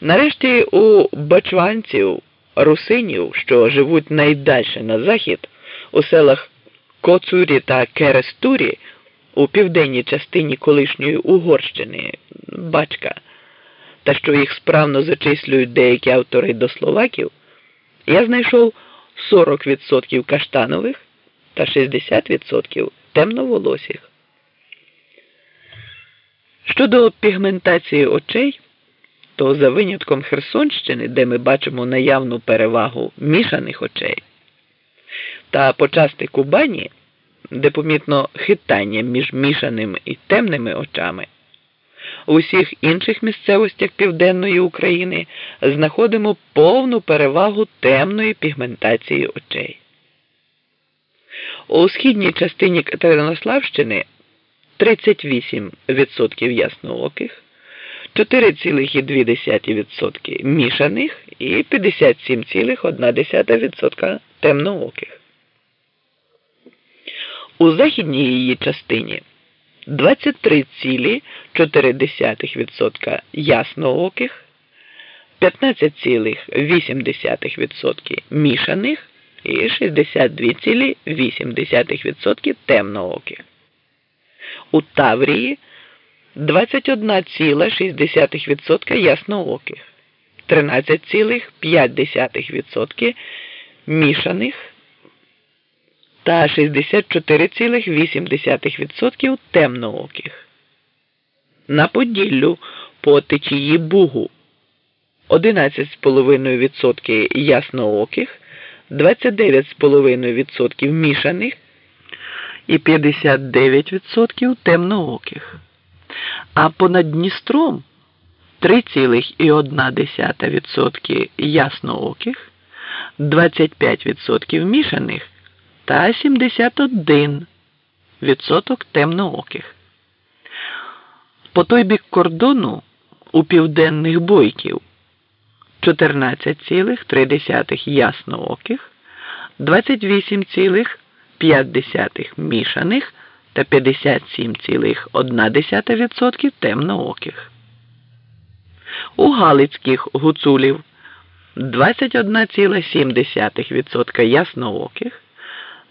Нарешті у бачванців, русинів, що живуть найдальше на захід, у селах Коцурі та Керестурі, у південній частині колишньої Угорщини, бачка, та що їх справно зачислюють деякі автори до словаків, я знайшов 40% каштанових та 60% темноволосих. Щодо пігментації очей, то за винятком Херсонщини, де ми бачимо наявну перевагу мішаних очей, та почасти Кубані, де помітно хитання між мішаними і темними очами, у всіх інших місцевостях Південної України знаходимо повну перевагу темної пігментації очей. У східній частині Катеринославщини 38% яснооких, 4,2% мішаних і 57,1% темнооких. У західній її частині 23,4% яснооких, 15,8% мішаних і 62,8% темнооких. У Таврії 21,6% яснооких, 13,5% мішаних та 64,8% темнооких. На Поділлю по течії Бугу 11,5% яснооких, 29,5% мішаних і 59% темнооких. А понад Дністром 3,1% яснооких, 25% мішаних та 71% темнооких. По той бік кордону у південних бойків 14,3 яснооких, 28,5 мішаних та 57,1% темнооких. У Галицьких гуцулів 21,7% яснооких,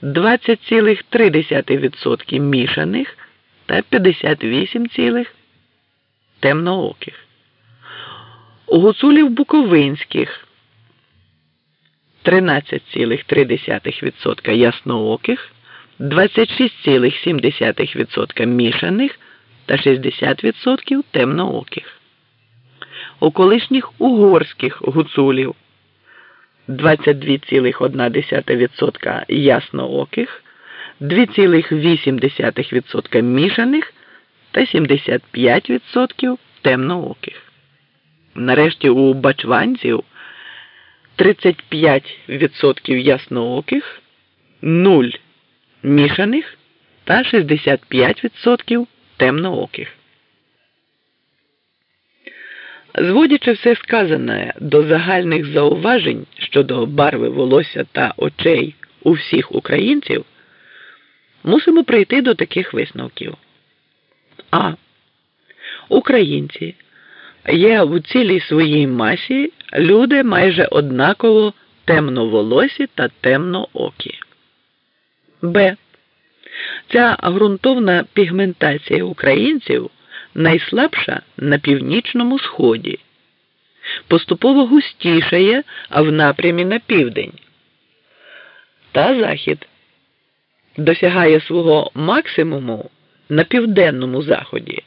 20,3% мішаних та 58, темнооких. У гуцулів Буковинських 13,3% яснооких, 26,7% мішаних та 60% темнооких. У колишніх угорських гуцулів 22,1% яснооких, 2,8% мішаних та 75% темнооких. Нарешті у бачванців 35% яснооких, 0 мішаних та 65% темнооких. Зводячи все сказане до загальних зауважень щодо барви волосся та очей у всіх українців, мусимо прийти до таких висновків. А. Українці є в цілій своїй масі люди майже однаково темноволосі та темноокі. Б. Ця ґрунтовна пігментація українців найслабша на північному сході, поступово густішає, в напрямі на південь. Та захід досягає свого максимуму на південному заході,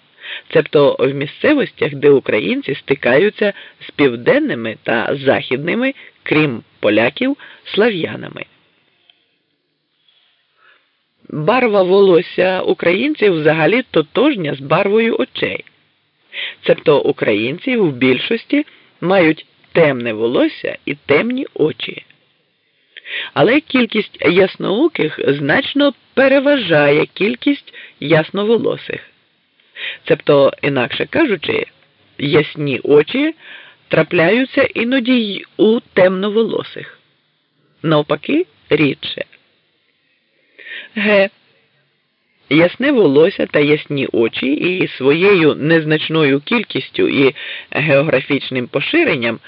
цебто в місцевостях, де українці стикаються з південними та західними, крім поляків, слав'янами. Барва волосся українців взагалі тотожня з барвою очей. Цебто українці в більшості мають темне волосся і темні очі. Але кількість яснооких значно переважає кількість ясноволосих. Цебто, інакше кажучи, ясні очі трапляються іноді й у темноволосих. Навпаки, рідше. Г. Ясне волосся та ясні очі і своєю незначною кількістю і географічним поширенням